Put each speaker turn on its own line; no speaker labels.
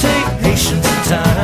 take patience and time.